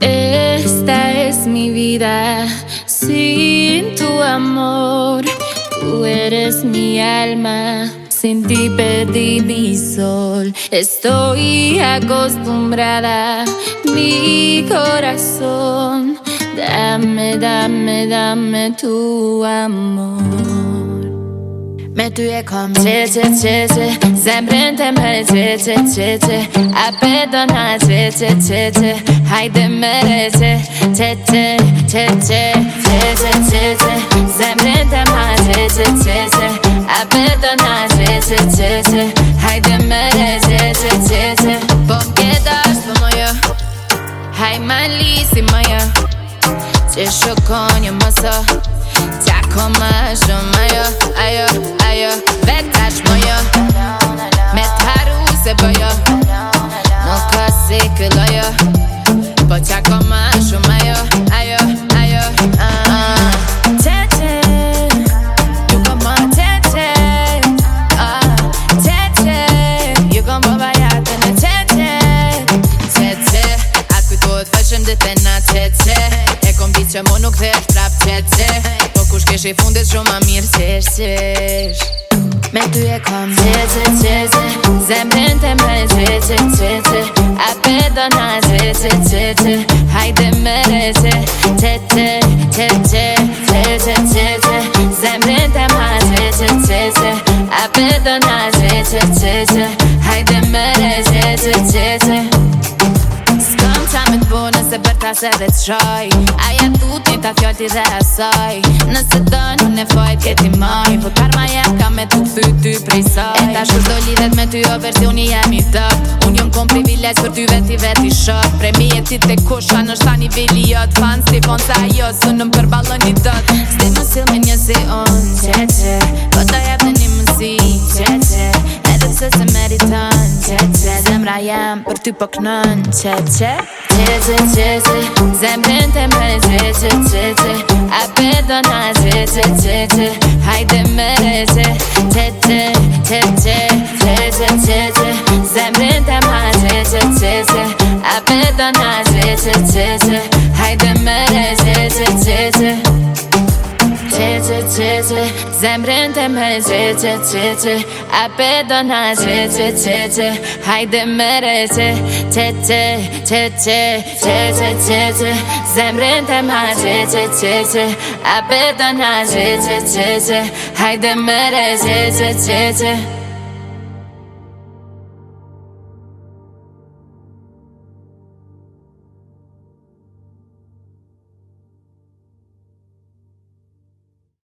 Esta es mi vida sin tu amor. Tú eres mi alma, sin ti perdí mi sol. Estoy acostumbrada, mi corazón. Dame, dame, dame tu amor. Me ty e kom qe qe qe qe Zemrën të më qe qe qe qe A pe do na qe qe qe qe Hajde më re qe qe qe qe qe qe qe qe qe qe Zemrën të më qe qe qe qe A do na qe qe qe qe Hajde më re qe qe qe qe Po më këta është Haj ma lisi më jo Qe shokon jo më Po qa koma shum ajo, ajo, ajo Vet tach mojo Met haru se bojo Nuk kasi këllojo Po qa koma shum ajo, ajo, ajo Qeqe ah. Jukëm ma qeqe Qeqe ah. Jukëm boba jate në qeqe Qeqe A të kujtë po të fëshëm dhe të na qeqe E kom pjitë që monu këthe shprap qeqe Qeqe kush kesh e fundet shumë a mirë Sesh, sesh Me ty e kom Sesh, sesh, sesh Zemrën të mre Sesh, sesh, sesh na Sesh, sesh, sesh Hajde me re Sesh, sesh, sesh Sesh, sesh, sesh Sesh, sesh, sesh Zemrën të mre na Sesh, sesh, sesh Hajde me re Sesh, sesh, sesh Së kom qa me të bu bërta se dhe ta fjallë ti dhe asaj Nëse dënë, një nefajt ke ti maj Po karma jem ka me të këthy ty prej saj E ta shur do lidhet me ty o versioni jem i tëp Unë jëmë kom privilegjës për ty veti veti shëp Pre mi e ti të kusha në shta një vili jët Fan si fon sa jo së në përbalën një dët Sti në silmin një si unë Qe Po të jep në një mësi Qe Edhe pëse se meritan zemra jam Për ty po knën Qe qe Qe qe qe qe Zemrën të A për do na qe qe qe qe Hajde më re qe Qe qe qe qe Qe qe qe A për do na qe qe qe qe Hajde më re qe cece cece Zemrën të me cece A pedo na cece cece Hajde me re cece cece cece cece cece Zemrën të me cece A pedo na cece cece Hajde me re cece